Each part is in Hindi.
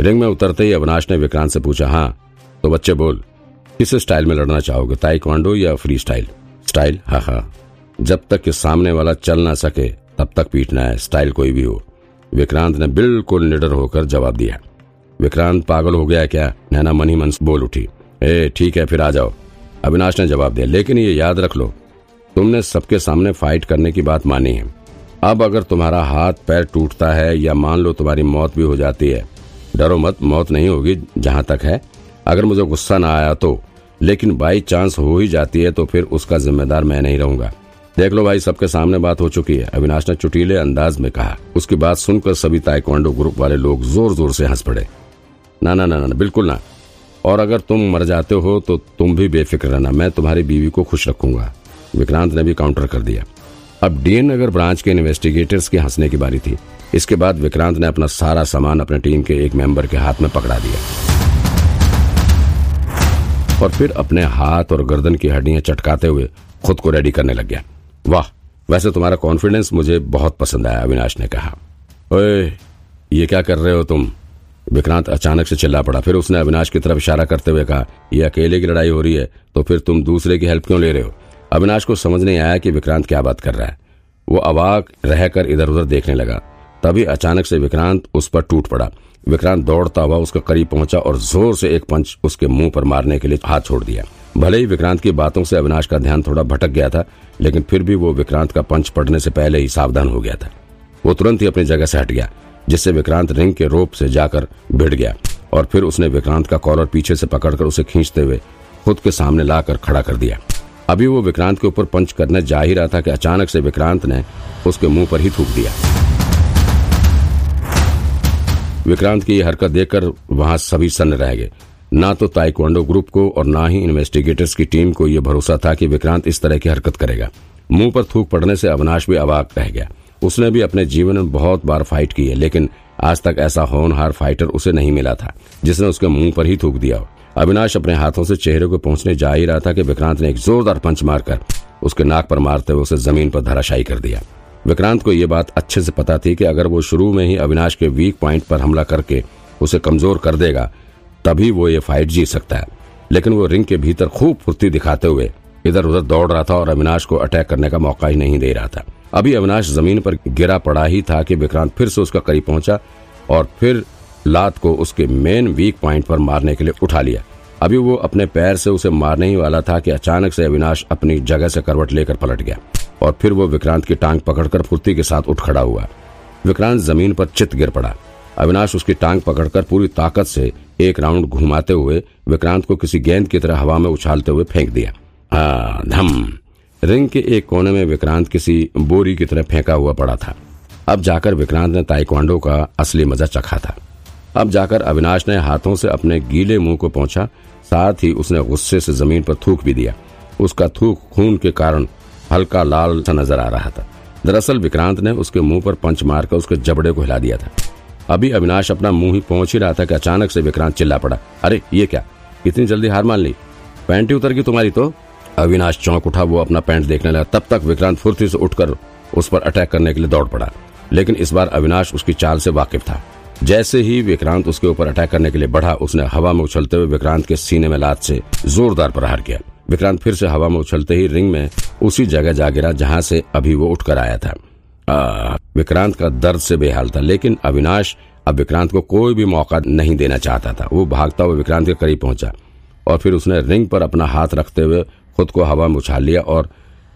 रिंग में उतरते ही अविनाश ने विक्रांत से पूछा हाँ तो बच्चे बोल, किस स्टाइल में लड़ना चाहोगे, ताइक्वांडो या फ्री स्टाइल? स्टाइल? हाँ हाँ जब तक कि सामने वाला चल ना सके, तब तक पीटना है, स्टाइल कोई भी हो। विक्रांत ने बिल्कुल निडर होकर जवाब दिया। विक्रांत पागल हो गया क्या? नैना मनी मन बोल उठी। ए, ठीक है, फिर आ जाओ। अविनाश ने जवाब दिया। लेकिन ये याद रख लो, तुमने सबके सामने फाइट करने की बात मानी है। अब अगर तुम्हारा हाथ, पैर टूटता है या मान लो तुम्हारी मौत भी हो जाती है डरो मत, मौत नहीं होगी जहाँ तक है। अगर मुझे गुस्सा ना आया तो। लेकिन बाई चांस हो ही जाती है तो फिर उसका जिम्मेदार मैं नहीं रहूँगा। देख लो भाई, सबके सामने बात हो चुकी है, अविनाश ने चुटीले अंदाज में कहा। उसकी बात सुनकर सभी ताइक्वांडो ग्रुप वाले लोग ज़ोर ज़ोर से हंस पड़े। ना ना ना ना, बिल्कुल ना। और अगर तुम मर जाते हो तो तुम भी बेफिक्र रहना, मैं तुम्हारी बीवी को खुश रखूँगा। विक्रांत ने भी काउंटर कर दिया। अब डीएन नगर ब्रांच के इन्वेस्टिगेटर्स के हंसने की बारी थी। इसके बाद विक्रांत ने अपना सारा सामान अपने टीम के एक मेंबर के हाथ में पकड़ा दिया। और फिर अपने हाथ और गर्दन की हड्डियाँ चटकाते हुए खुद को रेडी करने लग गया। वाह, वैसे तुम्हारा कॉन्फिडेंस मुझे बहुत पसंद आया, अविनाश ने कहा। ओए, ये क्या कर रहे हो तुम? विक्रांत अचानक से चिल्ला पड़ा। फिर उसने अविनाश की तरफ़ इशारा करते हुए कहा, ये अकेले की लड़ाई हो रही है तो फिर तुम दूसरे की हेल्प क्यों ले रहे हो? अविनाश को समझ नहीं आया कि विक्रांत क्या बात कर रहा है। वो अवाक रहकर इधर उधर देखने लगा। तभी अचानक से विक्रांत उस पर टूट पड़ा। विक्रांत दौड़ता हुआ उसके करीब पहुँचा और ज़ोर से एक पंच उसके मुँह पर मारने के लिए हाथ छोड़ दिया। भले ही विक्रांत की बातों से अविनाश का ध्यान थोड़ा भटक गया था, लेकिन फिर भी वो विक्रांत का पंच पड़ने से पहले ही सावधान हो गया था। वो तुरंत ही अपनी जगह से हट गया, जिससे विक्रांत रिंग के रोप से जाकर भिड़ गया और फिर उसने विक्रांत का कॉलर पीछे से पकड़कर उसे खींचते हुए खुद के सामने लाकर खड़ा कर दिया। अभी वो विक्रांत के ऊपर पंच करने जा ही रहा था कि अचानक से विक्रांत ने उसके मुँह पर ही थूक दिया। विक्रांत की यह हरकत देखकर वहाँ सभी सन्न रह गए। ना तो ताइक्वांडो ग्रुप को और ना ही इन्वेस्टिगेटर्स की टीम को यह भरोसा था कि विक्रांत इस तरह की हरकत करेगा। मुँह पर थूक पड़ने से अविनाश भी अवाक रह गया। उसने भी अपने जीवन में बहुत बार फाइट की है, लेकिन आज तक ऐसा होनहार फाइटर उसे नहीं मिला था, जिसने उसके मुँह पर ही थूक दिया अविनाश अपने हाथों से चेहरे को पहुँचने जा ही रहा था कि विक्रांत ने एक जोरदार पंच मारकर उसके नाक पर मारते हुए उसे ज़मीन पर धराशायी कर दिया। विक्रांत को यह बात अच्छे से पता थी कि अगर वो शुरू में ही अविनाश के वीक पॉइंट पर हमला करके उसे कमज़ोर कर देगा, तभी वो ये फाइट जीत सकता है। लेकिन वो रिंग के भीतर खूब फुर्ती दिखाते हुए इधर उधर दौड़ रहा था और अविनाश को अटैक करने का मौका ही नहीं दे रहा था। अभी अविनाश ज़मीन पर गिरा पड़ा ही था कि विक्रांत फिर से उसका करीब पहुँचा और फिर लात को उसके मेन वीक पॉइंट पर मारने के लिए उठा लिया। अभी वो अपने पैर से उसे मारने ही वाला था कि अचानक से अविनाश अपनी जगह से करवट लेकर पलट गया और फिर वो विक्रांत की टांग पकड़कर फुर्ती के साथ उठ खड़ा हुआ। विक्रांत ज़मीन पर चित गिर पड़ा। अविनाश उसकी टांग पकड़कर पूरी ताकत से एक राउंड घुमाते हुए विक्रांत को किसी गेंद की तरह हवा में उछालते हुए फेंक दिया। धम! रिंग के एक कोने में विक्रांत किसी बोरी की तरह फेंका हुआ पड़ा था। अब जाकर विक्रांत ने ताइक्वांडो का असली मज़ा चखा था। अब जाकर अविनाश ने हाथों से अपने गीले मुँह को पहुँचा, साथ ही उसने गुस्से से ज़मीन पर थूक भी दिया। उसका थूक खून के कारण हल्का लाल सा नज़र आ रहा था। दरअसल विक्रांत ने उसके मुँह पर पंच मारकर उसके जबड़े को हिला दिया था। अभी अविनाश अपना मुँह ही पहुँच ही रहा था कि अचानक से विक्रांत चिल्ला पड़ा, अरे, ये क्या? इतनी जल्दी हार मान ली? पैंट ही उतर गई तुम्हारी तो? अविनाश चौंक उठा, वो अपना पैंट देखने लगा। तब तक विक्रांत फुर्ती से उठकर उस पर अटैक करने के लिए दौड़ पड़ा। लेकिन इस बार अविनाश उसकी चाल से वाकिफ था। जैसे ही विक्रांत उसके ऊपर अटैक करने के लिए बढ़ा, उसने हवा में उछलते हुए विक्रांत के सीने में लात से जोरदार प्रहार किया। विक्रांत फिर से हवा में उछलते ही रिंग में उसी जगह जा गिरा जहाँ से अभी वो उठकर आया था। विक्रांत का दर्द से बेहाल था, लेकिन अविनाश अब विक्रांत को कोई भी मौका नहीं देना चाहता था। वो भागता हुआ विक्रांत के करीब पहुँचा और फिर उसने रिंग पर अपना हाथ रखते हुए खुद को हवा में उछाल लिया और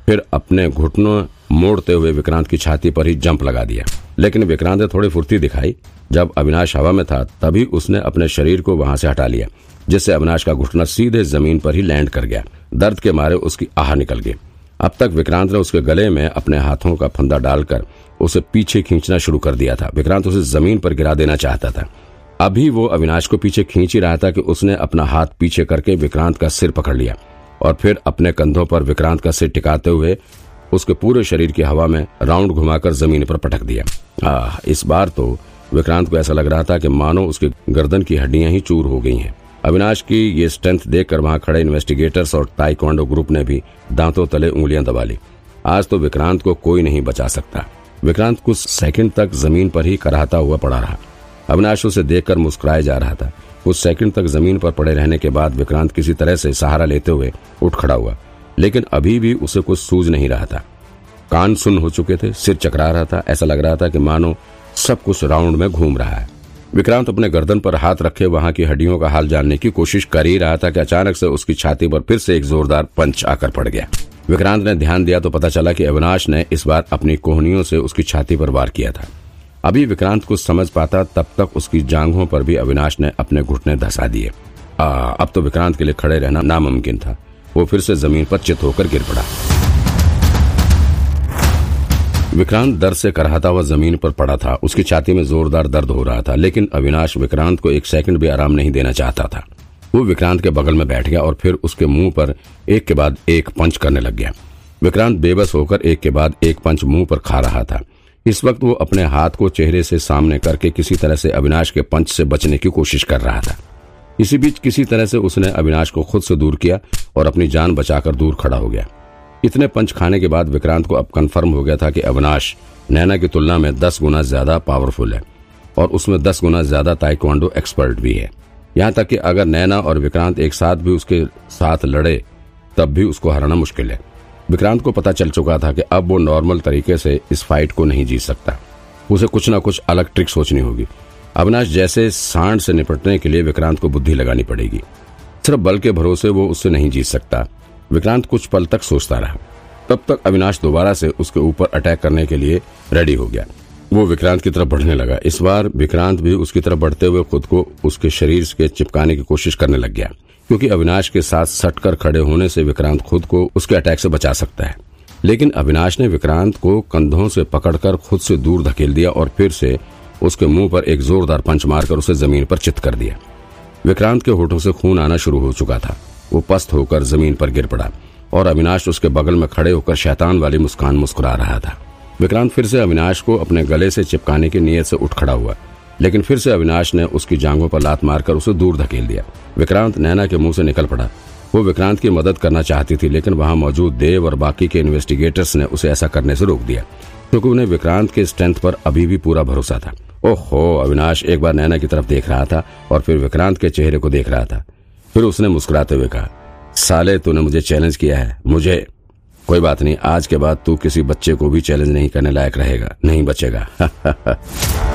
फिर अपने घुटनों मोड़ते हुए विक्रांत की छाती पर ही जंप लगा दिया। लेकिन विक्रांत ने थोड़ी फुर्ती दिखाई। जब अविनाश हवा में था, तभी उसने अपने शरीर को वहाँ से हटा लिया, जिससे अविनाश का घुटना सीधे ज़मीन पर ही लैंड कर गया। दर्द के मारे उसकी आह निकल गई। अब तक विक्रांत ने उसके गले में अपने हाथों का फंदा डालकर उसे पीछे खींचना शुरू कर दिया था। विक्रांत उसे ज़मीन पर गिरा देना चाहता था। अभी वो अविनाश को पीछे खींच ही रहा था कि उसने अपना हाथ पीछे करके विक्रांत का सिर पकड़ लिया और फिर अपने कंधों पर विक्रांत का सिर टिकाते हुए उसके पूरे शरीर की हवा में राउंड घुमाकर ज़मीन पर पटक दिया। आ, इस बार तो विक्रांत को ऐसा लग रहा था कि मानो उसकी गर्दन की हड्डियाँ ही चूर हो गई हैं। अविनाश की ये स्ट्रेंथ देखकर वहाँ खड़े इन्वेस्टिगेटर्स और ताइक्वांडो ग्रुप ने भी दांतों तले उंगलियाँ दबा ली। आज तो विक्रांत को कोई नहीं बचा सकता। विक्रांत कुछ सेकंड तक ज़मीन पर ही कराहता हुआ पड़ा रहा। अविनाश उसे देखकर मुस्कुराया जा रहा था। कुछ सेकंड तक ज़मीन पर पड़े रहने के बाद विक्रांत किसी तरह से सहारा लेते हुए उठ खड़ा हुआ। लेकिन अभी भी उसे कुछ सूझ नहीं रहा था। कान सुन हो चुके थे, सिर चकरा रहा था, ऐसा लग रहा था कि मानो सब कुछ राउंड में घूम रहा है। विक्रांत अपने गर्दन पर हाथ रखे वहाँ की हड्डियों का हाल जानने की कोशिश कर ही रहा था कि अचानक से उसकी छाती पर फिर से एक जोरदार पंच आकर पड़ गया। विक्रांत ने ध्यान दिया तो पता चला कि अविनाश ने इस बार अपनी कोहनियों से उसकी छाती पर वार किया था। अभी विक्रांत कुछ समझ पाता तब तक उसकी जांघों पर भी अविनाश ने अपने घुटने धसा दिए। अब तो विक्रांत के लिए खड़े रहना नामुमकिन था। वो फिर से ज़मीन पर चित होकर गिर पड़ा। विक्रांत दर्द से कराहता हुआ ज़मीन पर पड़ा था। उसकी छाती में जोरदार दर्द हो रहा था, लेकिन अविनाश विक्रांत को एक सेकंड भी आराम नहीं देना चाहता था। वो विक्रांत के बगल में बैठ गया और फिर उसके मुँह पर एक के बाद एक पंच करने लग गया। विक्रांत बेबस होकर एक के बाद एक पंच मुँह पर खा रहा था। इस वक्त वो अपने हाथ को चेहरे से सामने करके किसी तरह से अविनाश के पंच से बचने की कोशिश कर रहा था। इसी बीच किसी तरह से उसने अविनाश को खुद से दूर किया और अपनी जान बचाकर दूर खड़ा हो गया। इतने पंच खाने के बाद विक्रांत को अब कन्फर्म हो गया था कि अविनाश, नैना की तुलना में दस गुना ज़्यादा पावरफुल है और उसमें दस गुना ज़्यादा ताइक्वांडो एक्सपर्ट भी है। यहाँ तक कि अगर नैना और विक्रांत एक साथ भी उसके साथ लड़े, तब भी उसको हराना मुश्किल है। विक्रांत को पता चल चुका था कि अब वो नॉर्मल तरीके से इस फाइट को नहीं जीत सकता। उसे कुछ ना कुछ अलग ट्रिक सोचनी होगी। अविनाश जैसे सांड से निपटने के लिए विक्रांत को बुद्धि लगानी पड़ेगी। सिर्फ़ बल के भरोसे वो उससे नहीं जीत सकता। विक्रांत कुछ पल तक सोचता रहा। तब तक अविनाश दोबारा से उसके ऊपर अटैक करने के लिए रेडी हो गया। वो विक्रांत की तरफ़ बढ़ने लगा। इस बार विक्रांत भी उसकी तरफ़ बढ़ते हुए खुद को उसके शरीर के चिपकाने की कोशिश करने लग गया। क्योंकि अविनाश के साथ सटकर खड़े होने से विक्रांत खुद को उसके अटैक से बचा सकता है। लेकिन अविनाश ने विक्रांत को कंधों से पकड़कर खुद से दूर धकेल दिया और फिर से उसके मुँह पर एक जोरदार पंच मारकर उसे ज़मीन पर चित कर दिया। विक्रांत के होठों से खून आना शुरू हो चुका था। वो पस्त होकर ज़मीन पर गिर पड़ा और अविनाश उसके बगल में खड़े होकर शैतान वाली मुस्कान मुस्कुरा रहा था। विक्रांत फिर से अविनाश को अपने गले से चिपकाने की नीयत से उठ खड़ा हुआ, लेकिन फिर से अविनाश ने उसकी जांघों पर लात मारकर उसे दूर धकेल दिया। विक्रांत नैना के मुँह से निकल पड़ा। वो विक्रांत की मदद करना चाहती थी, लेकिन वहाँ मौजूद देव और बाकी के इन्वेस्टिगेटर्स ने उसे ऐसा करने से रोक दिया। क्योंकि उन्हें विक्रांत के स्ट्रेंथ पर अभी भी पूरा भरोसा था। ओहो, अविनाश एक बार नैना की तरफ़ देख रहा था और फिर विक्रांत के चेहरे को देख रहा था। फिर उसने मुस्कुराते हुए कहा, साले, तूने मुझे चैलेंज किया है। मुझे कोई बात नहीं, आज के बाद तू किसी बच्चे को भी चैलेंज नहीं करने लायक रहेगा। नहीं बचेगा।